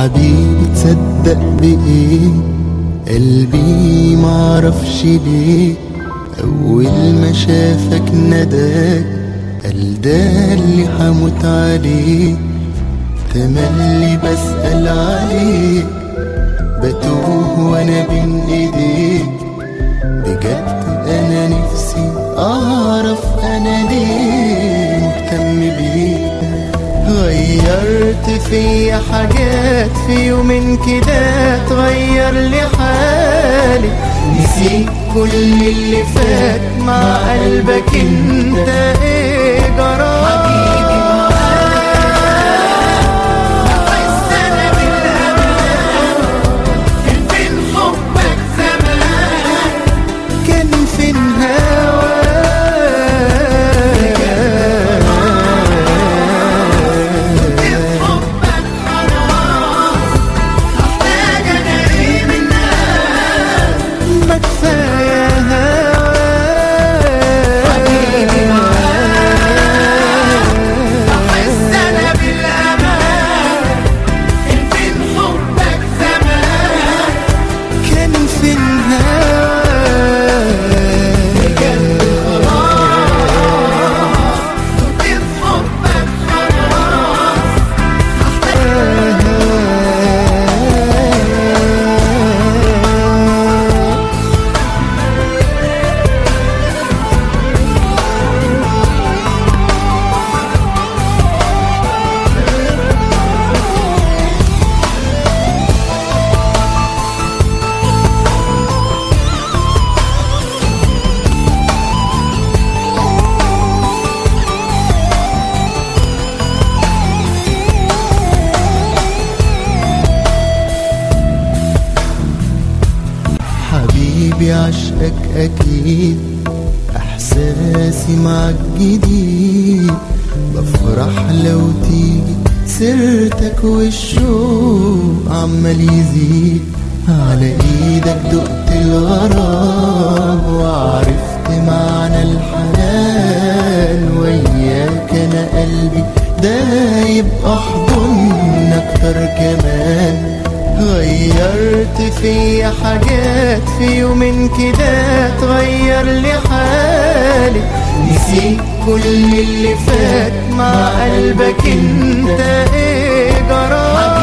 حبيبي تصدق بإيه؟ قلبي معرفش ليه. أول ما شافك نداك قال ده اللي حموت عليه. تملي بسأل عليك بتوه وأنا غيرت فيا حاجات في يومين كده تغير لي حالي. نسيت كل اللي فات مع قلبك انت. عشقك أكيد إحساسي معك جديد. بفرح لو تيجي سيرتك والشوق عمال يزيد. على إيدك دقت الغرام وعرفت معنى الحنان. وياك أنا قلبي دايب احضن أكتر كمان. غيرت فيا حاجات في يومين كده تغير لي حالي. نسيت كل اللي فات مع قلبك انت إيه جرى؟